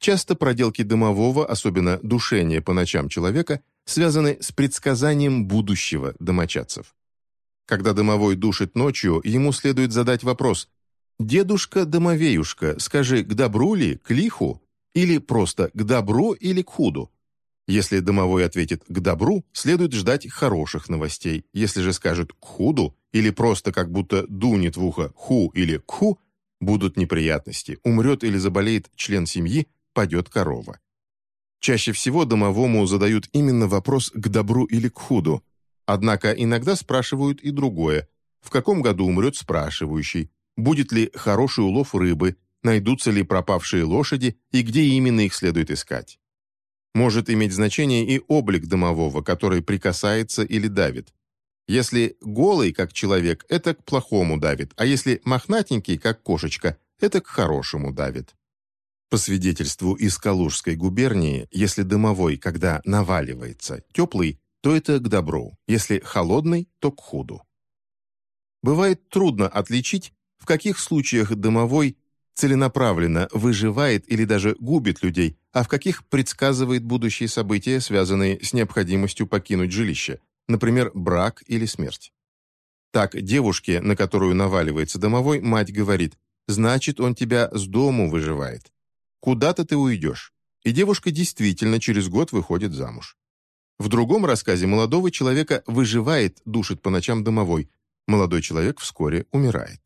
Часто проделки дымового, особенно душение по ночам человека, связаны с предсказанием будущего домочадцев. Когда дымовой душит ночью, ему следует задать вопрос «Дедушка-домовеюшка, скажи, к добру ли, к лиху? Или просто к добру или к худу?» Если домовой ответит «к добру», следует ждать хороших новостей. Если же скажет «к худу» или просто как будто дунет в ухо «ху» или «кху», будут неприятности. Умрет или заболеет член семьи, падет корова. Чаще всего домовому задают именно вопрос «к добру или к худу», однако иногда спрашивают и другое – в каком году умрет спрашивающий, будет ли хороший улов рыбы, найдутся ли пропавшие лошади и где именно их следует искать. Может иметь значение и облик домового, который прикасается или давит. Если голый, как человек, это к плохому давит, а если мохнатенький, как кошечка, это к хорошему давит. По свидетельству из Калужской губернии, если дымовой, когда наваливается, теплый, то это к добру, если холодный, то к худу. Бывает трудно отличить, в каких случаях дымовой целенаправленно выживает или даже губит людей, а в каких предсказывает будущие события, связанные с необходимостью покинуть жилище, например, брак или смерть. Так, девушке, на которую наваливается домовой, мать говорит, «Значит, он тебя с дому выживает. Куда-то ты уйдешь». И девушка действительно через год выходит замуж. В другом рассказе молодого человека выживает, душит по ночам домовой. Молодой человек вскоре умирает.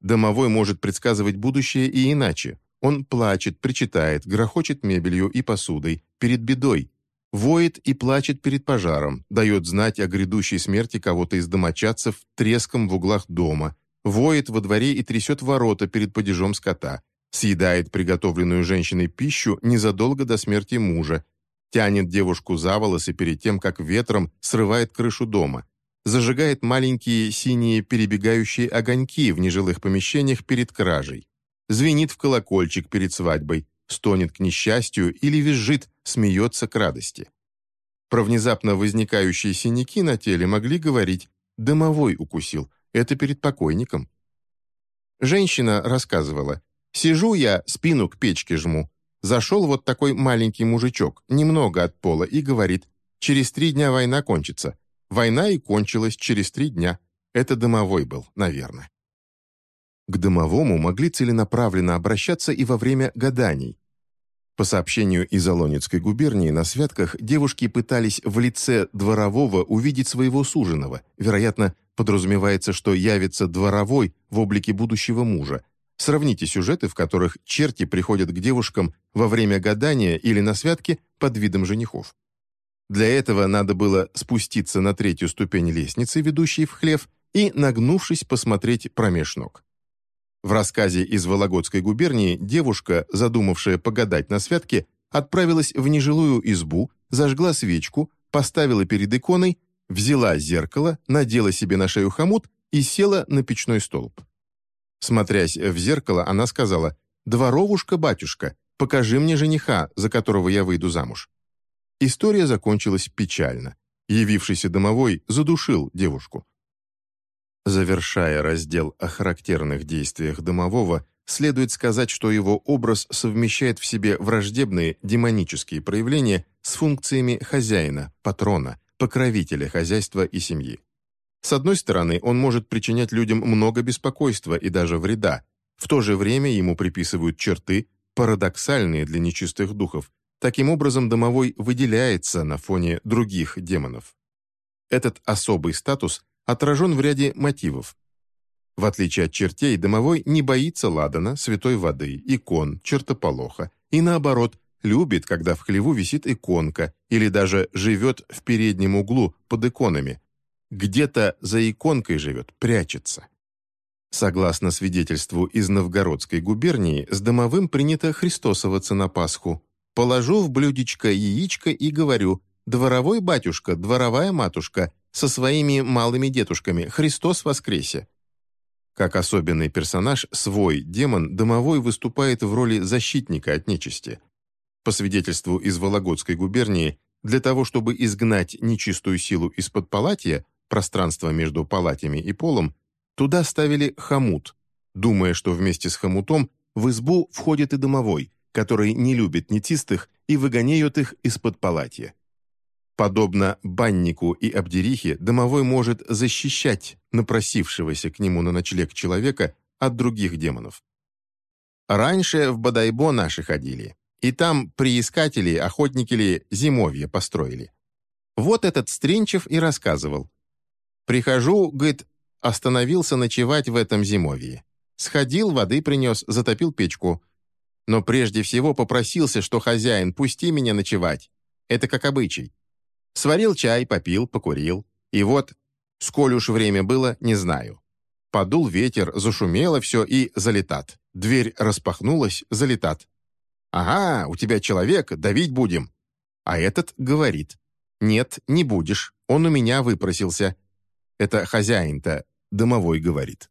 Домовой может предсказывать будущее и иначе. Он плачет, причитает, грохочет мебелью и посудой, перед бедой, воет и плачет перед пожаром, дает знать о грядущей смерти кого-то из домочадцев треском в углах дома, воет во дворе и трясет ворота перед падежом скота, съедает приготовленную женщиной пищу незадолго до смерти мужа, тянет девушку за волосы перед тем, как ветром срывает крышу дома, зажигает маленькие синие перебегающие огоньки в нежилых помещениях перед кражей, звенит в колокольчик перед свадьбой, стонет к несчастью или визжит, смеется к радости. Про внезапно возникающие синяки на теле могли говорить «дымовой укусил, это перед покойником». Женщина рассказывала «Сижу я, спину к печке жму. Зашел вот такой маленький мужичок, немного от пола, и говорит, через три дня война кончится. Война и кончилась через три дня. Это дымовой был, наверное. К дымовому могли целенаправленно обращаться и во время гаданий. По сообщению из Олонецкой губернии, на святках девушки пытались в лице дворового увидеть своего суженого. Вероятно, подразумевается, что явится дворовой в облике будущего мужа. Сравните сюжеты, в которых черти приходят к девушкам во время гадания или на святке под видом женихов. Для этого надо было спуститься на третью ступень лестницы, ведущей в хлев, и, нагнувшись, посмотреть промеж ног. В рассказе из Вологодской губернии девушка, задумавшая погадать на святке, отправилась в нежилую избу, зажгла свечку, поставила перед иконой взяла зеркало, надела себе на шею хомут и села на печной столб. Смотрясь в зеркало, она сказала, «Дворовушка, батюшка, покажи мне жениха, за которого я выйду замуж». История закончилась печально. Явившийся домовой задушил девушку. Завершая раздел о характерных действиях домового, следует сказать, что его образ совмещает в себе враждебные демонические проявления с функциями хозяина, патрона, покровителя хозяйства и семьи. С одной стороны, он может причинять людям много беспокойства и даже вреда, в то же время ему приписывают черты, парадоксальные для нечистых духов. Таким образом, домовой выделяется на фоне других демонов. Этот особый статус отражен в ряде мотивов. В отличие от чертей, домовой не боится ладана, святой воды, икон, чертополоха и, наоборот, любит, когда в хлеву висит иконка или даже живет в переднем углу под иконами. Где-то за иконкой живет, прячется. Согласно свидетельству из Новгородской губернии, с домовым принято христосоваться на Пасху. Положу в блюдечко яичко и говорю «Дворовой батюшка, дворовая матушка, со своими малыми дедушками, Христос воскресе!» Как особенный персонаж, свой демон домовой выступает в роли защитника от нечисти. По свидетельству из Вологодской губернии, для того, чтобы изгнать нечистую силу из-под палатья, пространства между палатями и полом, туда ставили хомут, думая, что вместе с хомутом в избу входит и домовой, который не любит нечистых и выгоняет их из-под палатья. Подобно баннику и обдерихе, домовой может защищать напросившегося к нему на ночлег человека от других демонов. Раньше в Бадайбо наши ходили, и там приискатели, охотники ли, зимовье построили. Вот этот Стринчев и рассказывал. «Прихожу, говорит, остановился ночевать в этом зимовье. Сходил, воды принес, затопил печку. Но прежде всего попросился, что хозяин, пусти меня ночевать. Это как обычай. Сварил чай, попил, покурил. И вот, сколь уж время было, не знаю. Подул ветер, зашумело все и залетат. Дверь распахнулась, залетат. «Ага, у тебя человек, давить будем». А этот говорит. «Нет, не будешь, он у меня выпросился». Это хозяин-то, домовой говорит.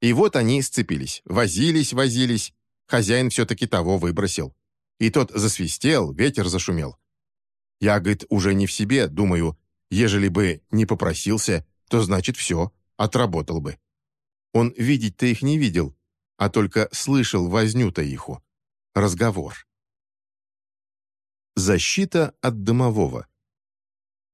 И вот они сцепились, возились, возились. Хозяин все-таки того выбросил. И тот засвистел, ветер зашумел. Я, говорит, уже не в себе, думаю, ежели бы не попросился, то значит все, отработал бы. Он видеть-то их не видел, а только слышал возню-то иху разговор. Защита от домового.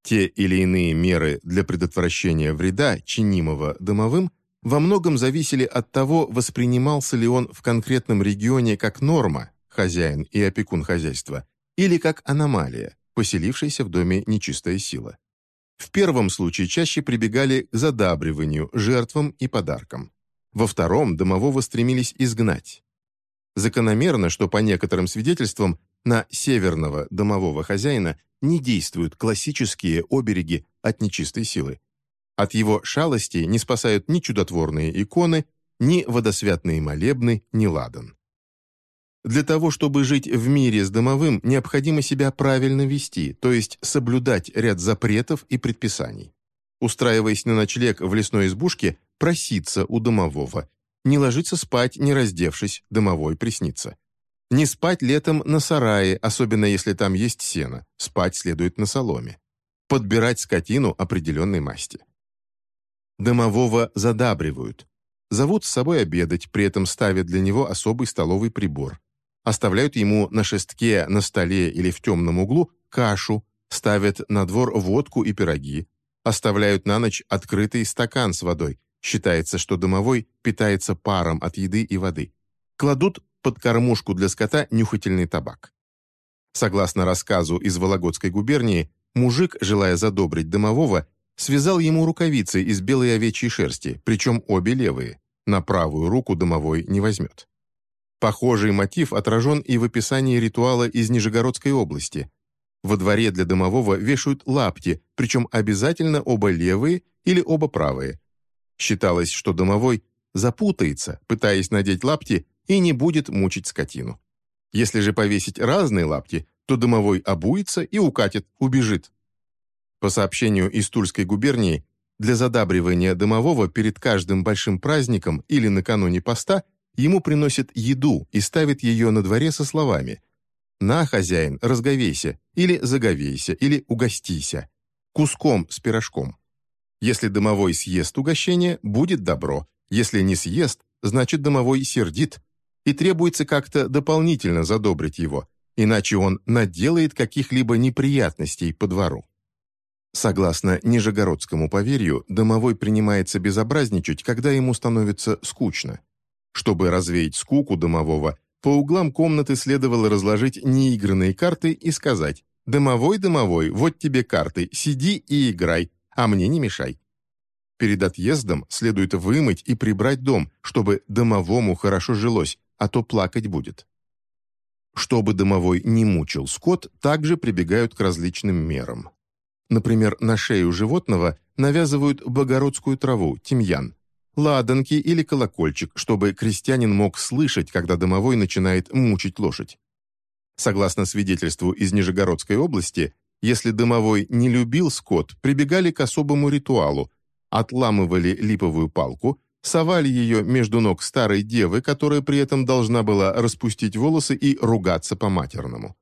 Те или иные меры для предотвращения вреда, чинимого домовым, во многом зависели от того, воспринимался ли он в конкретном регионе как норма, хозяин и опекун хозяйства, или как аномалия, поселившаяся в доме нечистая сила. В первом случае чаще прибегали к задабриванию, жертвам и подаркам. Во втором домового стремились изгнать. Закономерно, что по некоторым свидетельствам на северного домового хозяина не действуют классические обереги от нечистой силы. От его шалости не спасают ни чудотворные иконы, ни водосвятные молебны, ни ладан. Для того, чтобы жить в мире с домовым, необходимо себя правильно вести, то есть соблюдать ряд запретов и предписаний. Устраиваясь на ночлег в лесной избушке, проситься у домового не ложиться спать, не раздевшись, домовой приснится. Не спать летом на сарае, особенно если там есть сено. Спать следует на соломе. Подбирать скотину определенной масти. Домового задабривают. Зовут с собой обедать, при этом ставят для него особый столовый прибор. Оставляют ему на шестке, на столе или в темном углу кашу, ставят на двор водку и пироги, оставляют на ночь открытый стакан с водой, Считается, что домовой питается паром от еды и воды. Кладут под кормушку для скота нюхательный табак. Согласно рассказу из Вологодской губернии, мужик, желая задобрить домового, связал ему рукавицы из белой овечьей шерсти, причем обе левые. На правую руку домовой не возьмет. Похожий мотив отражен и в описании ритуала из Нижегородской области. Во дворе для домового вешают лапти, причем обязательно оба левые или оба правые, Считалось, что домовой запутается, пытаясь надеть лапти, и не будет мучить скотину. Если же повесить разные лапти, то домовой обуется и укатит, убежит. По сообщению из Тульской губернии, для задабривания домового перед каждым большим праздником или накануне поста ему приносят еду и ставят ее на дворе со словами «На, хозяин, разговейся» или «заговейся» или «угостися» куском с пирожком. Если домовой съест угощение, будет добро. Если не съест, значит домовой сердит, и требуется как-то дополнительно задобрить его, иначе он наделает каких-либо неприятностей по двору. Согласно нижегородскому поверью, домовой принимается безобразничать, когда ему становится скучно. Чтобы развеять скуку домового, по углам комнаты следовало разложить неигранные карты и сказать «Домовой, домовой, вот тебе карты, сиди и играй, а мне не мешай». Перед отъездом следует вымыть и прибрать дом, чтобы домовому хорошо жилось, а то плакать будет. Чтобы домовой не мучил скот, также прибегают к различным мерам. Например, на шею животного навязывают богородскую траву, тимьян, ладанки или колокольчик, чтобы крестьянин мог слышать, когда домовой начинает мучить лошадь. Согласно свидетельству из Нижегородской области, если домовой не любил скот, прибегали к особому ритуалу, отламывали липовую палку, совали ее между ног старой девы, которая при этом должна была распустить волосы и ругаться по-матерному.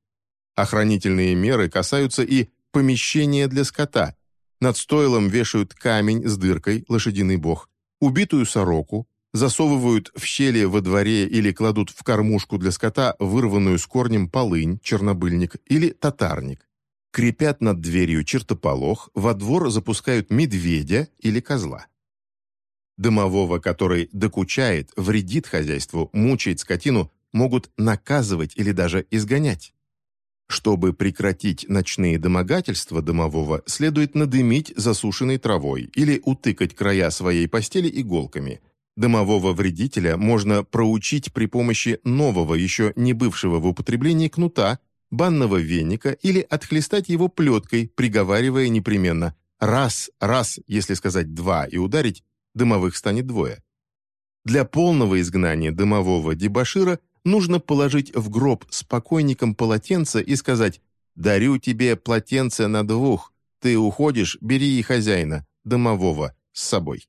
Охранительные меры касаются и помещения для скота. Над стойлом вешают камень с дыркой, лошадиный бог, убитую сороку, засовывают в щели во дворе или кладут в кормушку для скота вырванную с корнем полынь, чернобыльник или татарник. Крепят над дверью чертополох, во двор запускают медведя или козла. Домового, который докучает, вредит хозяйству, мучает скотину, могут наказывать или даже изгонять. Чтобы прекратить ночные домогательства домового, следует надымить засушенной травой или утыкать края своей постели иголками. Домового вредителя можно проучить при помощи нового, еще не бывшего в употреблении кнута, банного веника или отхлестать его плеткой, приговаривая непременно «раз, раз», если сказать «два» и ударить, дымовых станет двое. Для полного изгнания дымового дебошира нужно положить в гроб с покойником полотенце и сказать «дарю тебе полотенце на двух, ты уходишь, бери и хозяина, домового, с собой».